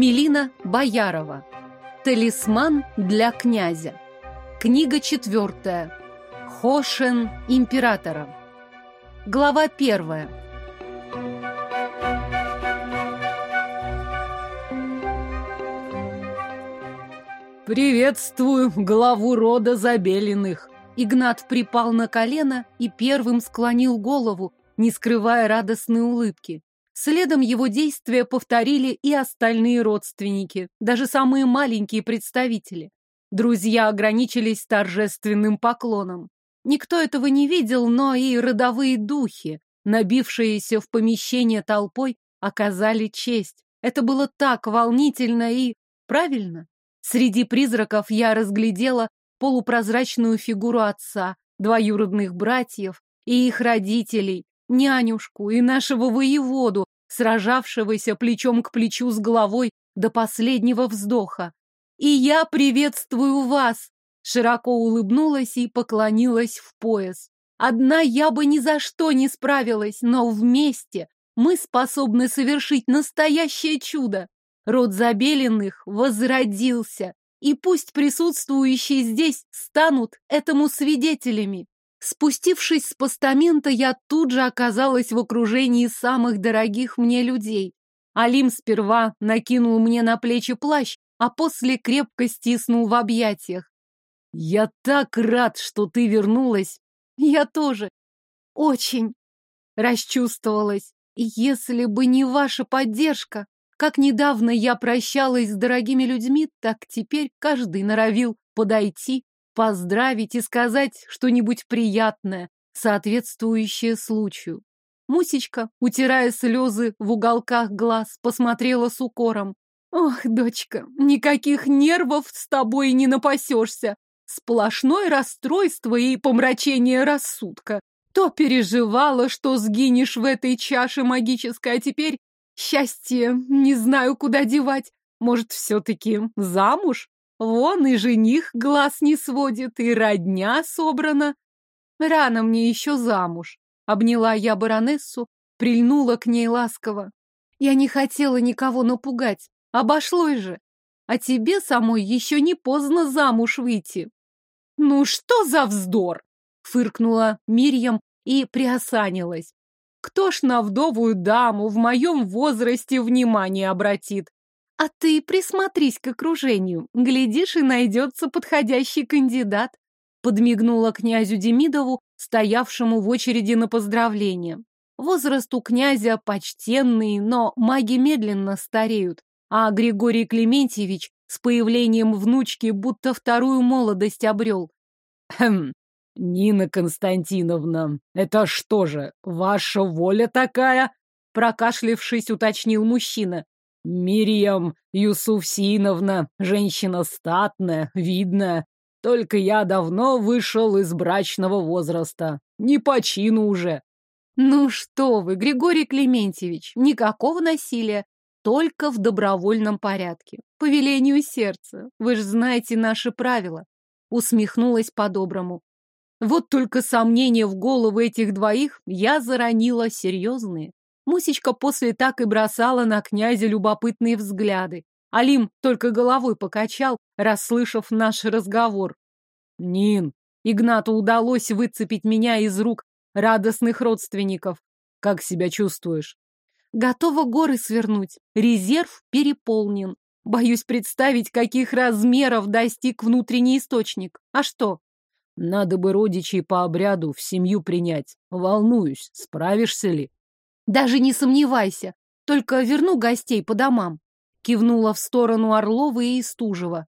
Мелина Боярова. Талисман для князя. Книга четвертая. Хошен императора. Глава первая. «Приветствую главу рода Забелиных!» Игнат припал на колено и первым склонил голову, не скрывая радостной улыбки. Следом его действия повторили и остальные родственники, даже самые маленькие представители. Друзья ограничились торжественным поклоном. Никто этого не видел, но и родовые духи, набившиеся в помещение толпой, оказали честь. Это было так волнительно и правильно. Среди призраков я разглядела полупрозрачную фигуру отца, двоюродных братьев и их родителей, нянюшку и нашего воеводу, сражавшегося плечом к плечу с головой до последнего вздоха. «И я приветствую вас!» Широко улыбнулась и поклонилась в пояс. «Одна я бы ни за что не справилась, но вместе мы способны совершить настоящее чудо. Род Забеленных возродился, и пусть присутствующие здесь станут этому свидетелями. Спустившись с постамента, я тут же оказалась в окружении самых дорогих мне людей. Алим сперва накинул мне на плечи плащ, а после крепко стиснул в объятиях. «Я так рад, что ты вернулась!» «Я тоже. Очень!» Расчувствовалась. «Если бы не ваша поддержка, как недавно я прощалась с дорогими людьми, так теперь каждый норовил подойти поздравить и сказать что-нибудь приятное, соответствующее случаю. Мусечка, утирая слезы в уголках глаз, посмотрела с укором. «Ох, дочка, никаких нервов с тобой не напасешься. Сплошное расстройство и помрачение рассудка. То переживала, что сгинешь в этой чаше магической, а теперь счастье не знаю, куда девать. Может, все-таки замуж? Вон и жених глаз не сводит, и родня собрана. Рано мне еще замуж. Обняла я баронессу, прильнула к ней ласково. Я не хотела никого напугать. Обошлось же. А тебе самой еще не поздно замуж выйти. Ну что за вздор? Фыркнула Мирьям и приосанилась. Кто ж на вдовую даму в моем возрасте внимание обратит? А ты присмотрись к окружению. Глядишь, и найдется подходящий кандидат. Подмигнула князю Демидову, стоявшему в очереди на поздравление. Возраст у князя почтенный, но маги медленно стареют, а Григорий Клементьевич с появлением внучки будто вторую молодость обрел. Хм, Нина Константиновна, это что же, ваша воля такая? Прокашлившись, уточнил мужчина. Мириам Юсуфсиновна, женщина статная, видная. Только я давно вышел из брачного возраста. Не по чину уже. Ну что вы, Григорий Клементьевич, никакого насилия, только в добровольном порядке, по велению сердца. Вы же знаете наши правила. Усмехнулась по-доброму. Вот только сомнения в голову этих двоих я заронила серьезные. Мусечка после так и бросала на князя любопытные взгляды. Алим только головой покачал, расслышав наш разговор. «Нин, Игнату удалось выцепить меня из рук радостных родственников. Как себя чувствуешь?» «Готова горы свернуть. Резерв переполнен. Боюсь представить, каких размеров достиг внутренний источник. А что?» «Надо бы родичей по обряду в семью принять. Волнуюсь, справишься ли?» Даже не сомневайся. Только верну гостей по домам. Кивнула в сторону Орлова и Истужева.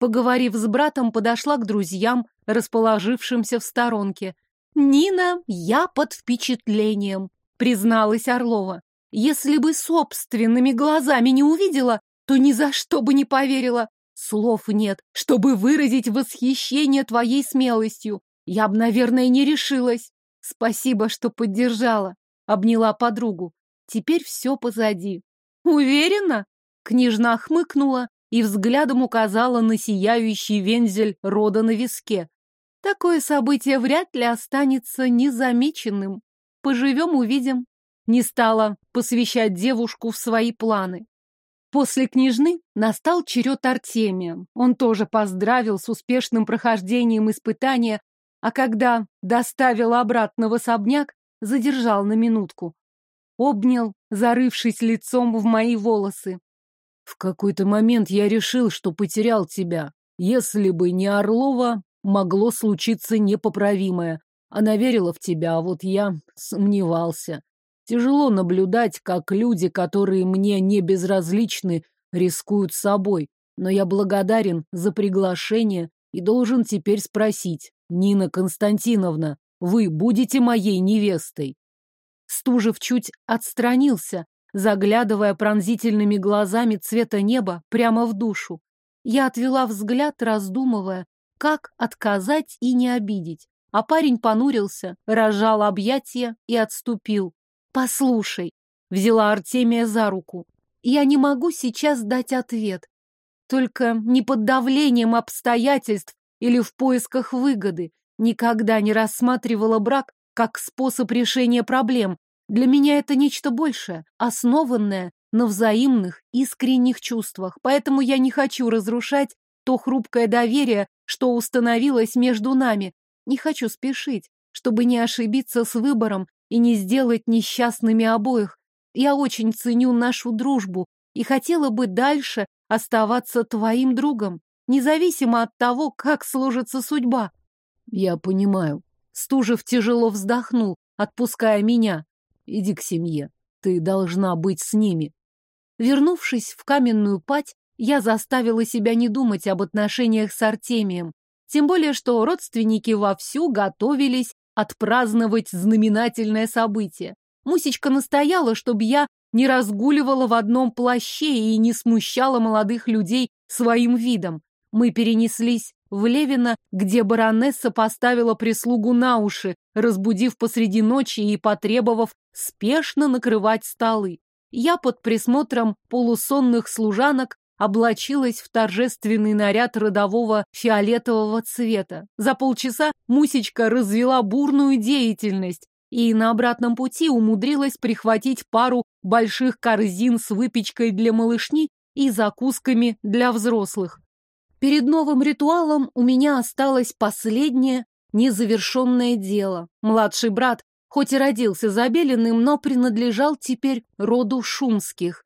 Поговорив с братом, подошла к друзьям, расположившимся в сторонке. «Нина, я под впечатлением», — призналась Орлова. «Если бы собственными глазами не увидела, то ни за что бы не поверила. Слов нет, чтобы выразить восхищение твоей смелостью. Я бы, наверное, не решилась. Спасибо, что поддержала обняла подругу. Теперь все позади. Уверена? Княжна хмыкнула и взглядом указала на сияющий вензель рода на виске. Такое событие вряд ли останется незамеченным. Поживем, увидим. Не стала посвящать девушку в свои планы. После княжны настал черед Артемия. Он тоже поздравил с успешным прохождением испытания, а когда доставил обратно в особняк, задержал на минутку. Обнял, зарывшись лицом в мои волосы. В какой-то момент я решил, что потерял тебя. Если бы не Орлова, могло случиться непоправимое. Она верила в тебя, а вот я сомневался. Тяжело наблюдать, как люди, которые мне не безразличны, рискуют собой. Но я благодарен за приглашение и должен теперь спросить. Нина Константиновна, вы будете моей невестой? Стужев чуть отстранился, заглядывая пронзительными глазами цвета неба прямо в душу. Я отвела взгляд, раздумывая, как отказать и не обидеть. А парень понурился, разжал объятия и отступил. «Послушай», — взяла Артемия за руку, — «я не могу сейчас дать ответ. Только не под давлением обстоятельств или в поисках выгоды. Никогда не рассматривала брак как способ решения проблем. Для меня это нечто большее, основанное на взаимных, искренних чувствах. Поэтому я не хочу разрушать то хрупкое доверие, что установилось между нами. Не хочу спешить, чтобы не ошибиться с выбором и не сделать несчастными обоих. Я очень ценю нашу дружбу и хотела бы дальше оставаться твоим другом, независимо от того, как сложится судьба. Я понимаю. Стужев тяжело вздохнул, отпуская меня. Иди к семье. Ты должна быть с ними. Вернувшись в каменную пать, я заставила себя не думать об отношениях с Артемием. Тем более, что родственники вовсю готовились отпраздновать знаменательное событие. Мусечка настояла, чтобы я не разгуливала в одном плаще и не смущала молодых людей своим видом. Мы перенеслись в Левино, где баронесса поставила прислугу на уши, разбудив посреди ночи и потребовав спешно накрывать столы. Я под присмотром полусонных служанок облачилась в торжественный наряд родового фиолетового цвета. За полчаса Мусечка развела бурную деятельность и на обратном пути умудрилась прихватить пару больших корзин с выпечкой для малышни и закусками для взрослых. Перед новым ритуалом у меня осталось последнее незавершенное дело. Младший брат, хоть и родился забеленным, но принадлежал теперь роду шумских.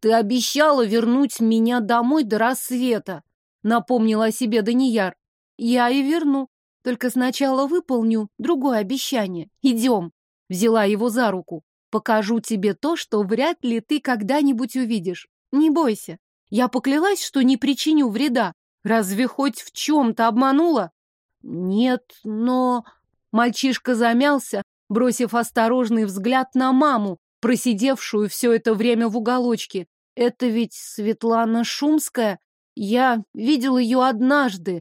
«Ты обещала вернуть меня домой до рассвета», — напомнила о себе Данияр. «Я и верну. Только сначала выполню другое обещание. Идем». Взяла его за руку. «Покажу тебе то, что вряд ли ты когда-нибудь увидишь. Не бойся. Я поклялась, что не причиню вреда. Разве хоть в чем-то обманула?» «Нет, но...» Мальчишка замялся, бросив осторожный взгляд на маму, просидевшую все это время в уголочке. Это ведь Светлана Шумская. Я видел ее однажды,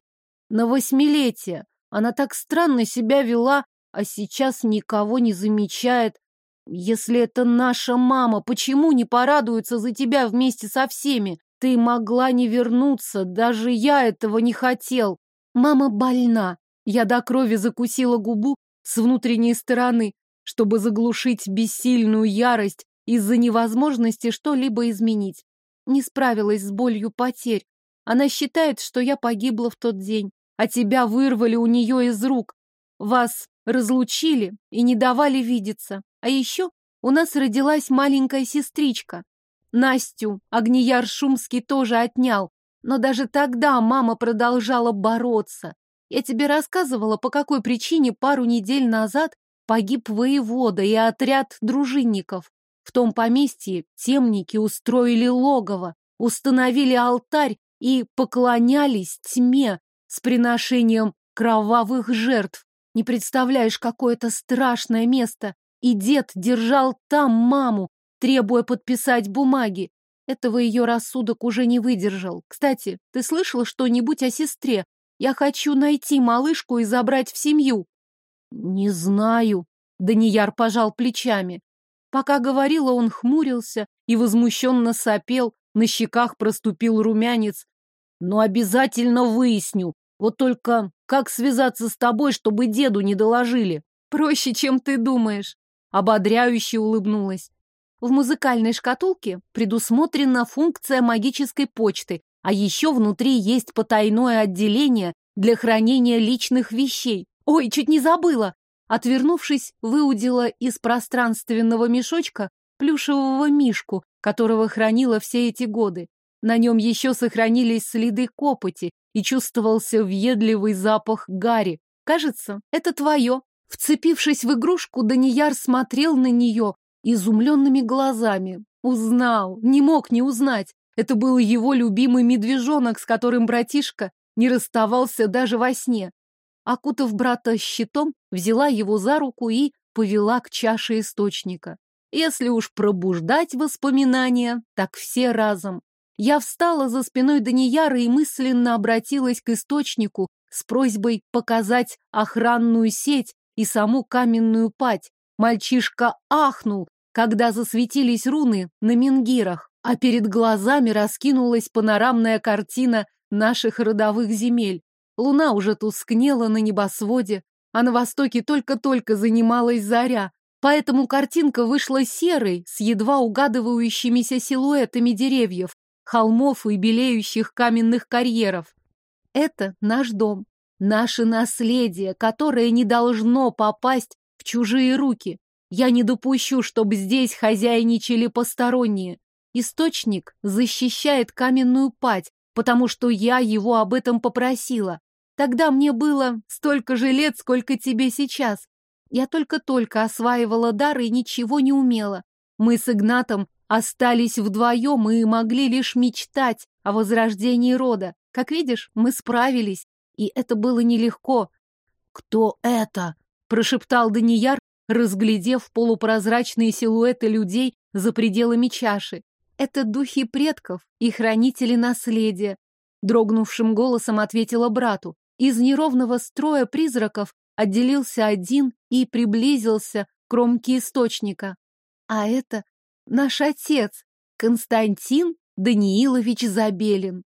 на восьмилетие. Она так странно себя вела, а сейчас никого не замечает. Если это наша мама, почему не порадуется за тебя вместе со всеми? Ты могла не вернуться, даже я этого не хотел. Мама больна. Я до крови закусила губу с внутренней стороны чтобы заглушить бессильную ярость из-за невозможности что-либо изменить. Не справилась с болью потерь. Она считает, что я погибла в тот день, а тебя вырвали у нее из рук. Вас разлучили и не давали видеться. А еще у нас родилась маленькая сестричка. Настю Огнияр Шумский тоже отнял, но даже тогда мама продолжала бороться. Я тебе рассказывала, по какой причине пару недель назад погиб воевода и отряд дружинников. В том поместье темники устроили логово, установили алтарь и поклонялись тьме с приношением кровавых жертв. Не представляешь, какое это страшное место. И дед держал там маму, требуя подписать бумаги. Этого ее рассудок уже не выдержал. Кстати, ты слышала что-нибудь о сестре? Я хочу найти малышку и забрать в семью. «Не знаю», — Данияр пожал плечами. Пока говорила, он хмурился и возмущенно сопел, на щеках проступил румянец. «Но обязательно выясню. Вот только как связаться с тобой, чтобы деду не доложили?» «Проще, чем ты думаешь», — ободряюще улыбнулась. В музыкальной шкатулке предусмотрена функция магической почты, а еще внутри есть потайное отделение для хранения личных вещей. Ой, чуть не забыла. Отвернувшись, выудила из пространственного мешочка плюшевого мишку, которого хранила все эти годы. На нем еще сохранились следы копоти и чувствовался въедливый запах гари. Кажется, это твое. Вцепившись в игрушку, Данияр смотрел на нее изумленными глазами. Узнал, не мог не узнать. Это был его любимый медвежонок, с которым братишка не расставался даже во сне. Окутав брата щитом, взяла его за руку и повела к чаше источника. Если уж пробуждать воспоминания, так все разом. Я встала за спиной Данияра и мысленно обратилась к источнику с просьбой показать охранную сеть и саму каменную пать. Мальчишка ахнул, когда засветились руны на мингирах, а перед глазами раскинулась панорамная картина наших родовых земель. Луна уже тускнела на небосводе, а на востоке только-только занималась заря, поэтому картинка вышла серой, с едва угадывающимися силуэтами деревьев, холмов и белеющих каменных карьеров. Это наш дом, наше наследие, которое не должно попасть в чужие руки. Я не допущу, чтобы здесь хозяйничали посторонние. Источник защищает каменную пать, потому что я его об этом попросила. Тогда мне было столько же лет, сколько тебе сейчас. Я только-только осваивала дар и ничего не умела. Мы с Игнатом остались вдвоем и могли лишь мечтать о возрождении рода. Как видишь, мы справились, и это было нелегко. «Кто это?» — прошептал Данияр, разглядев полупрозрачные силуэты людей за пределами чаши. «Это духи предков и хранители наследия», — дрогнувшим голосом ответила брату. Из неровного строя призраков отделился один и приблизился к кромке источника. А это наш отец, Константин Даниилович Забелин.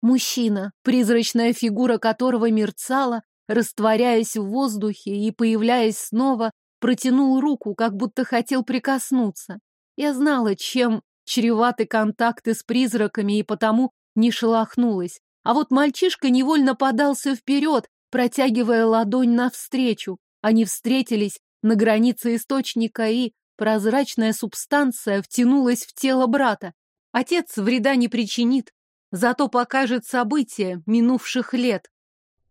Мужчина, призрачная фигура которого мерцала, растворяясь в воздухе и появляясь снова, протянул руку, как будто хотел прикоснуться. Я знала, чем чреваты контакты с призраками, и потому не шелохнулась. А вот мальчишка невольно подался вперед, протягивая ладонь навстречу. Они встретились на границе источника, и прозрачная субстанция втянулась в тело брата. Отец вреда не причинит, зато покажет события минувших лет.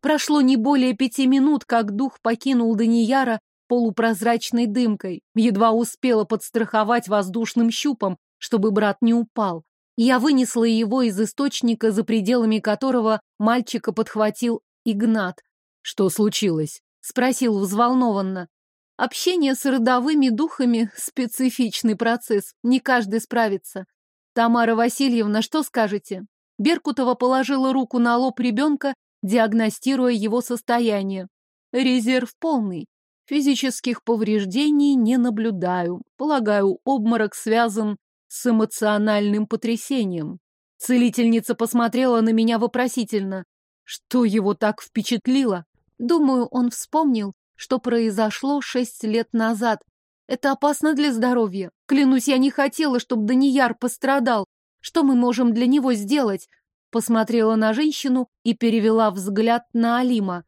Прошло не более пяти минут, как дух покинул Данияра полупрозрачной дымкой, едва успела подстраховать воздушным щупом, чтобы брат не упал. Я вынесла его из источника, за пределами которого мальчика подхватил Игнат. «Что случилось?» — спросил взволнованно. Общение с родовыми духами — специфичный процесс, не каждый справится. Тамара Васильевна, что скажете? Беркутова положила руку на лоб ребенка, диагностируя его состояние. Резерв полный. Физических повреждений не наблюдаю. Полагаю, обморок связан с эмоциональным потрясением. Целительница посмотрела на меня вопросительно. Что его так впечатлило? Думаю, он вспомнил, что произошло шесть лет назад. Это опасно для здоровья. Клянусь, я не хотела, чтобы Данияр пострадал. Что мы можем для него сделать? Посмотрела на женщину и перевела взгляд на Алима.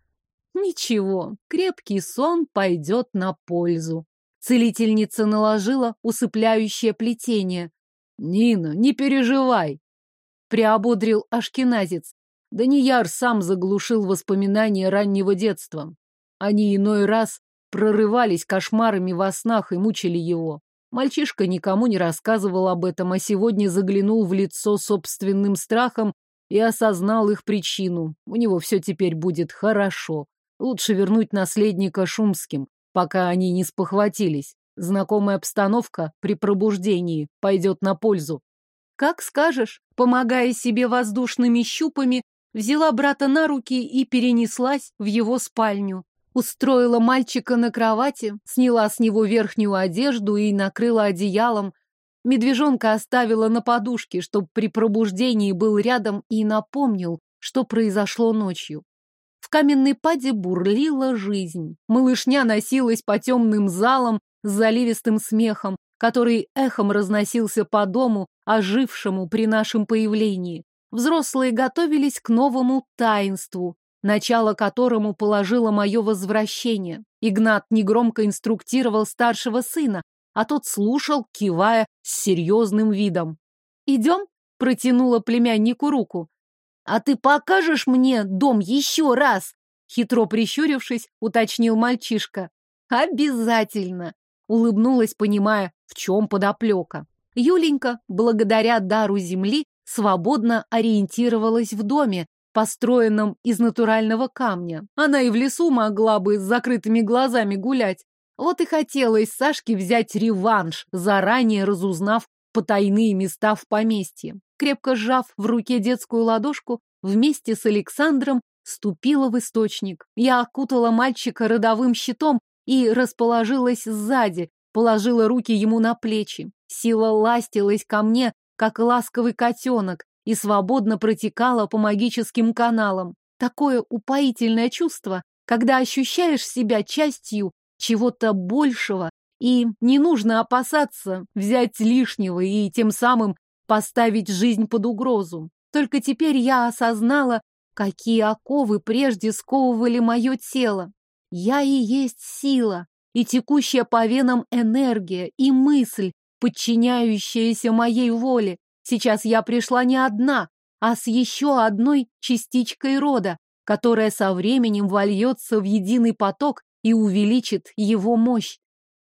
Ничего, крепкий сон пойдет на пользу. Целительница наложила усыпляющее плетение. Нина, не переживай, приободрил ашкеназец. Данияр сам заглушил воспоминания раннего детства. Они иной раз прорывались кошмарами во снах и мучили его. Мальчишка никому не рассказывал об этом, а сегодня заглянул в лицо собственным страхом и осознал их причину. У него все теперь будет хорошо. Лучше вернуть наследника Шумским, пока они не спохватились. Знакомая обстановка при пробуждении пойдет на пользу. Как скажешь, помогая себе воздушными щупами, взяла брата на руки и перенеслась в его спальню. Устроила мальчика на кровати, сняла с него верхнюю одежду и накрыла одеялом. Медвежонка оставила на подушке, чтобы при пробуждении был рядом и напомнил, что произошло ночью. В каменной паде бурлила жизнь. Малышня носилась по темным залам с заливистым смехом, который эхом разносился по дому, ожившему при нашем появлении. Взрослые готовились к новому таинству, начало которому положило мое возвращение. Игнат негромко инструктировал старшего сына, а тот слушал, кивая с серьезным видом. «Идем?» — протянула племяннику руку. «А ты покажешь мне дом еще раз?» Хитро прищурившись, уточнил мальчишка. «Обязательно!» — улыбнулась, понимая, в чем подоплека. Юленька, благодаря дару земли, свободно ориентировалась в доме, построенном из натурального камня. Она и в лесу могла бы с закрытыми глазами гулять. Вот и хотелось Сашке взять реванш, заранее разузнав потайные места в поместье. Крепко сжав в руке детскую ладошку, вместе с Александром ступила в источник. Я окутала мальчика родовым щитом и расположилась сзади, положила руки ему на плечи. Сила ластилась ко мне, как ласковый котенок, и свободно протекала по магическим каналам. Такое упоительное чувство, когда ощущаешь себя частью чего-то большего, и не нужно опасаться взять лишнего и тем самым поставить жизнь под угрозу. Только теперь я осознала, какие оковы прежде сковывали мое тело. Я и есть сила, и текущая по венам энергия, и мысль, подчиняющаяся моей воле. Сейчас я пришла не одна, а с еще одной частичкой рода, которая со временем вольется в единый поток и увеличит его мощь.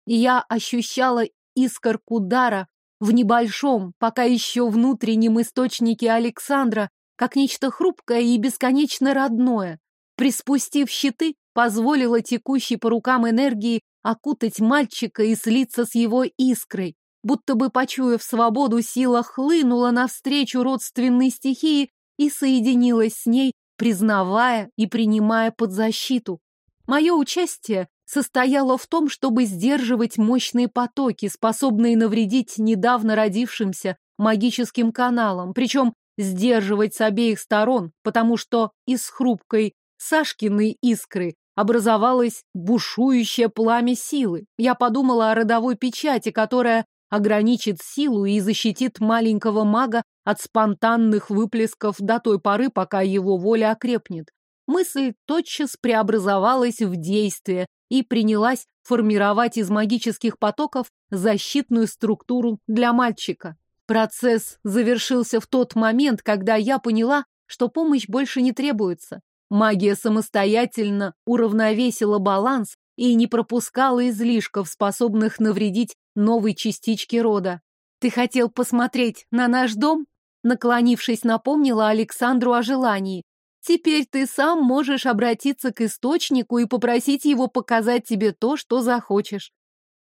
Я ощущала искорку дара в небольшом, пока еще внутреннем источнике Александра, как нечто хрупкое и бесконечно родное. Приспустив щиты, позволила текущей по рукам энергии окутать мальчика и слиться с его искрой. Будто бы, почуяв свободу, сила хлынула навстречу родственной стихии и соединилась с ней, признавая и принимая под защиту. Мое участие состояло в том, чтобы сдерживать мощные потоки, способные навредить недавно родившимся магическим каналам, причем сдерживать с обеих сторон, потому что из хрупкой Сашкиной искры образовалось бушующее пламя силы. Я подумала о родовой печати, которая ограничит силу и защитит маленького мага от спонтанных выплесков до той поры, пока его воля окрепнет. Мысль тотчас преобразовалась в действие и принялась формировать из магических потоков защитную структуру для мальчика. Процесс завершился в тот момент, когда я поняла, что помощь больше не требуется. Магия самостоятельно уравновесила баланс и не пропускала излишков, способных навредить новой частичке рода. «Ты хотел посмотреть на наш дом?» Наклонившись, напомнила Александру о желании. «Теперь ты сам можешь обратиться к источнику и попросить его показать тебе то, что захочешь».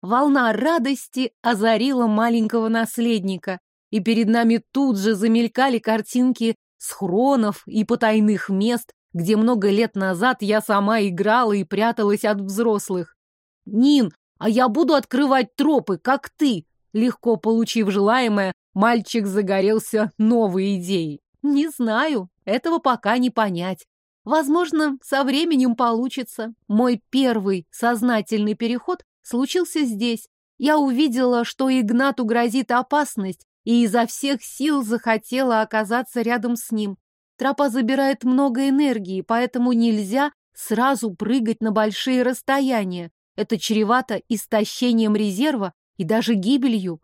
Волна радости озарила маленького наследника, и перед нами тут же замелькали картинки схронов и потайных мест, где много лет назад я сама играла и пряталась от взрослых. «Нин, а я буду открывать тропы, как ты!» Легко получив желаемое, мальчик загорелся новой идеей. «Не знаю, этого пока не понять. Возможно, со временем получится. Мой первый сознательный переход случился здесь. Я увидела, что Игнату грозит опасность, и изо всех сил захотела оказаться рядом с ним. Тропа забирает много энергии, поэтому нельзя сразу прыгать на большие расстояния. Это чревато истощением резерва и даже гибелью.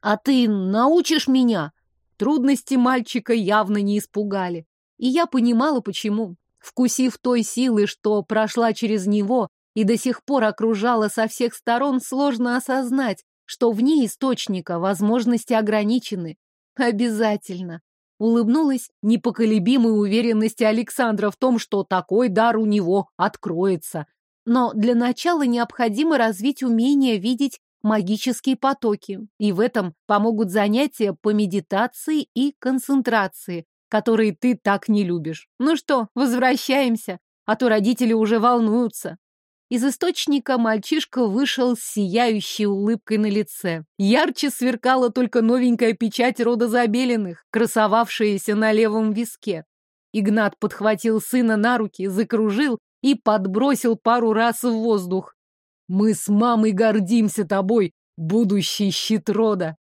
А ты научишь меня? Трудности мальчика явно не испугали. И я понимала, почему. Вкусив той силы, что прошла через него и до сих пор окружала со всех сторон, сложно осознать, что вне источника возможности ограничены. Обязательно. Улыбнулась непоколебимой уверенности Александра в том, что такой дар у него откроется. Но для начала необходимо развить умение видеть магические потоки, и в этом помогут занятия по медитации и концентрации, которые ты так не любишь. Ну что, возвращаемся, а то родители уже волнуются. Из источника мальчишка вышел с сияющей улыбкой на лице. Ярче сверкала только новенькая печать рода Забелиных, красовавшаяся на левом виске. Игнат подхватил сына на руки, закружил и подбросил пару раз в воздух. «Мы с мамой гордимся тобой, будущий щит рода.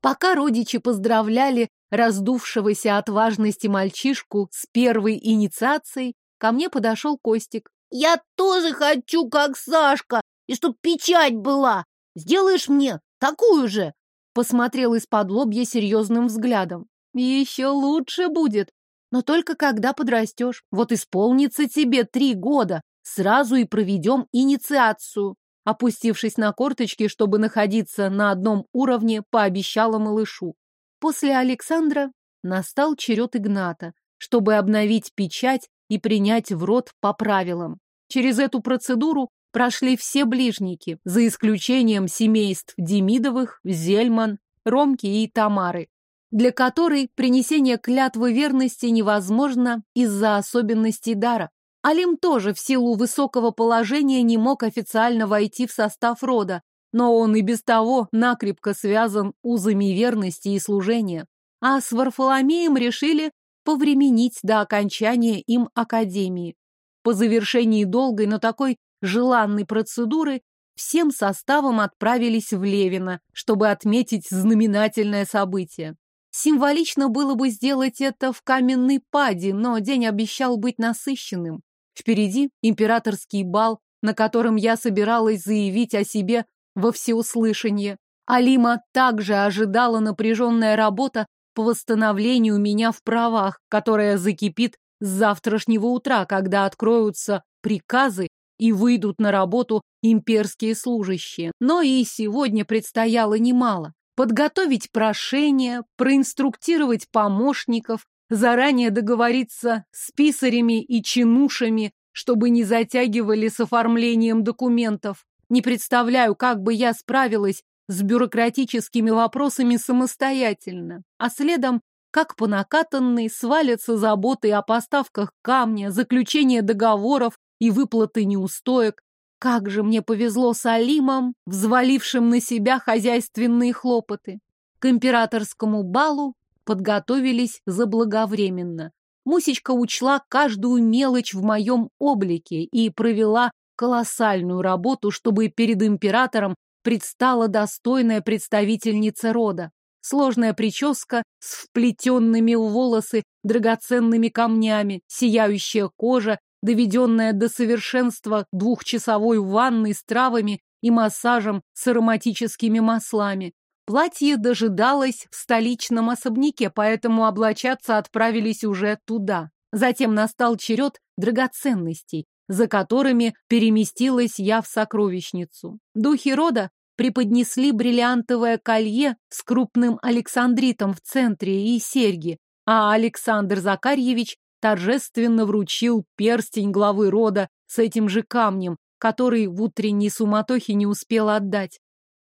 Пока родичи поздравляли раздувшегося от важности мальчишку с первой инициацией, ко мне подошел Костик. «Я тоже хочу, как Сашка, и чтоб печать была. Сделаешь мне такую же?» Посмотрел из-под лобья серьезным взглядом. «Еще лучше будет, но только когда подрастешь. Вот исполнится тебе три года, сразу и проведем инициацию. Опустившись на корточки, чтобы находиться на одном уровне, пообещала малышу. После Александра настал черед Игната, чтобы обновить печать и принять в рот по правилам. Через эту процедуру прошли все ближники, за исключением семейств Демидовых, Зельман, Ромки и Тамары, для которой принесение клятвы верности невозможно из-за особенностей дара. Алим тоже в силу высокого положения не мог официально войти в состав рода, но он и без того накрепко связан узами верности и служения. А с Варфоломеем решили повременить до окончания им академии. По завершении долгой, но такой желанной процедуры всем составом отправились в Левино, чтобы отметить знаменательное событие. Символично было бы сделать это в каменной паде, но день обещал быть насыщенным. Впереди императорский бал, на котором я собиралась заявить о себе во всеуслышание. Алима также ожидала напряженная работа по восстановлению меня в правах, которая закипит с завтрашнего утра, когда откроются приказы и выйдут на работу имперские служащие. Но и сегодня предстояло немало. Подготовить прошение, проинструктировать помощников, заранее договориться с писарями и чинушами, чтобы не затягивали с оформлением документов. Не представляю, как бы я справилась с бюрократическими вопросами самостоятельно, а следом, как по накатанной, свалятся заботы о поставках камня, заключение договоров и выплаты неустоек. Как же мне повезло с Алимом, взвалившим на себя хозяйственные хлопоты. К императорскому балу подготовились заблаговременно. Мусечка учла каждую мелочь в моем облике и провела колоссальную работу, чтобы перед императором предстала достойная представительница рода. Сложная прическа с вплетенными в волосы драгоценными камнями, сияющая кожа, доведенная до совершенства двухчасовой ванной с травами и массажем с ароматическими маслами. Платье дожидалось в столичном особняке, поэтому облачаться отправились уже туда. Затем настал черед драгоценностей, за которыми переместилась я в сокровищницу. Духи рода преподнесли бриллиантовое колье с крупным александритом в центре и серьги, а Александр Закарьевич торжественно вручил перстень главы рода с этим же камнем, который в утренней суматохе не успел отдать.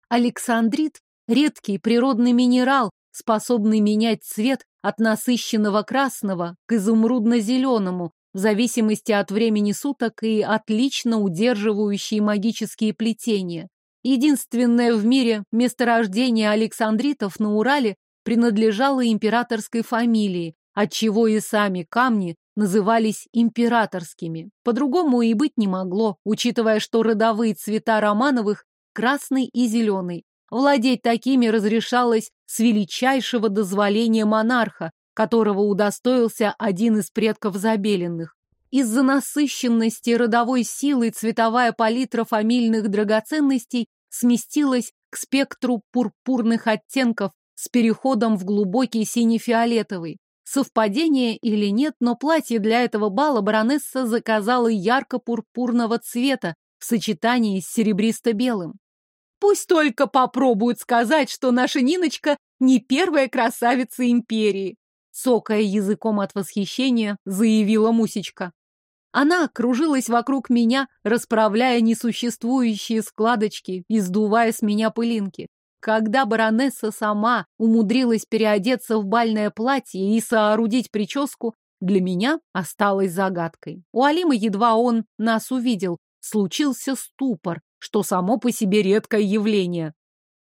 Александрит — редкий природный минерал, способный менять цвет от насыщенного красного к изумрудно-зеленому, в зависимости от времени суток и отлично удерживающий магические плетения. Единственное в мире месторождение Александритов на Урале принадлежало императорской фамилии, отчего и сами камни назывались императорскими. По-другому и быть не могло, учитывая, что родовые цвета Романовых – красный и зеленый. Владеть такими разрешалось с величайшего дозволения монарха, которого удостоился один из предков Забеленных. Из-за насыщенности родовой силы цветовая палитра фамильных драгоценностей сместилась к спектру пурпурных оттенков с переходом в глубокий сине-фиолетовый. Совпадение или нет, но платье для этого бала баронесса заказала ярко-пурпурного цвета в сочетании с серебристо-белым. Пусть только попробуют сказать, что наша Ниночка не первая красавица империи, цокая языком от восхищения, заявила Мусечка. Она кружилась вокруг меня, расправляя несуществующие складочки и сдувая с меня пылинки. Когда баронесса сама умудрилась переодеться в бальное платье и соорудить прическу, для меня осталось загадкой. У Алимы едва он нас увидел, случился ступор, что само по себе редкое явление.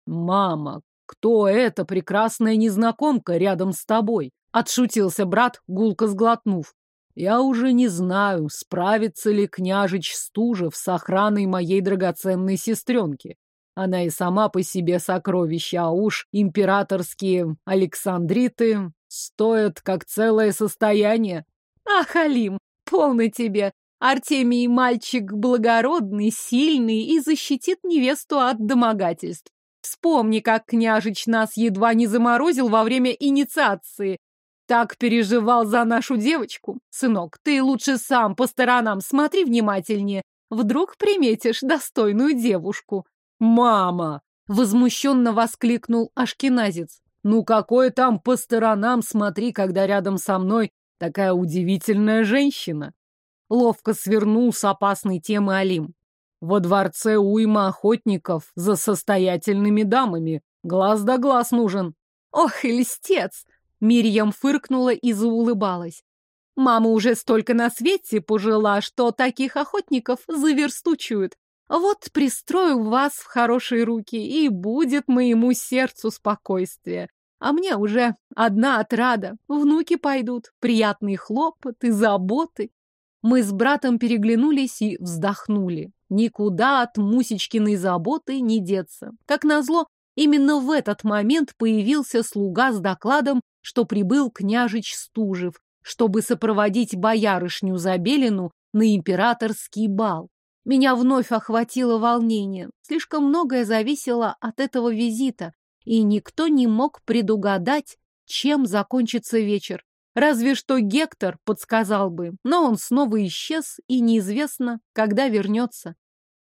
«Мама, кто эта прекрасная незнакомка рядом с тобой?» — отшутился брат, гулко сглотнув. «Я уже не знаю, справится ли княжич Стужев с охраной моей драгоценной сестренки. Она и сама по себе сокровище, а уж императорские Александриты стоят как целое состояние. Ах, Алим, полный тебе. Артемий мальчик благородный, сильный и защитит невесту от домогательств. Вспомни, как княжич нас едва не заморозил во время инициации. Так переживал за нашу девочку. Сынок, ты лучше сам по сторонам смотри внимательнее. Вдруг приметишь достойную девушку. «Мама!» — возмущенно воскликнул Ашкеназец. «Ну какое там по сторонам смотри, когда рядом со мной такая удивительная женщина!» Ловко свернул с опасной темы Алим. «Во дворце уйма охотников за состоятельными дамами. Глаз да глаз нужен». «Ох, и льстец!» Мирьям фыркнула и заулыбалась. Мама уже столько на свете пожила, что таких охотников заверстучуют. Вот пристрою вас в хорошие руки, и будет моему сердцу спокойствие. А мне уже одна отрада. Внуки пойдут, приятные хлопоты, заботы. Мы с братом переглянулись и вздохнули. Никуда от Мусечкиной заботы не деться. Как назло, именно в этот момент появился слуга с докладом, что прибыл княжич Стужев, чтобы сопроводить боярышню Забелину на императорский бал. Меня вновь охватило волнение. Слишком многое зависело от этого визита, и никто не мог предугадать, чем закончится вечер. Разве что Гектор подсказал бы, но он снова исчез, и неизвестно, когда вернется.